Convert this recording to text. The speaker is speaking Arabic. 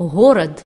وهورد.